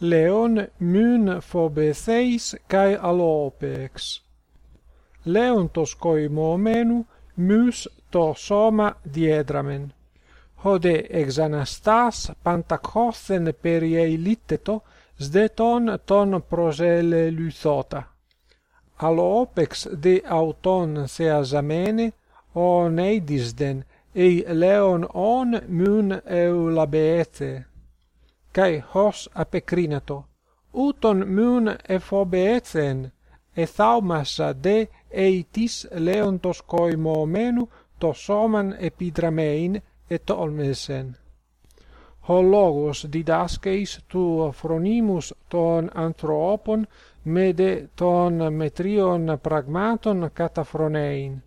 Leon mun phobetheis kai alopex. Leontos koimomenu mus to soma diedramen. Hode exanastas pantakothen periei litteto sdeton ton prosele luthota. Alopex de auton theasamene o eidisden ei leon on mun eulabeete kai hos apecrinato. Uton mun e phobeethen e thaumasa de eitis leontos koimomenu to soman epidramein et tolmesen. Ho logos didaskeis tu phronimus ton anthropon mede ton metrion pragmaton kataphronein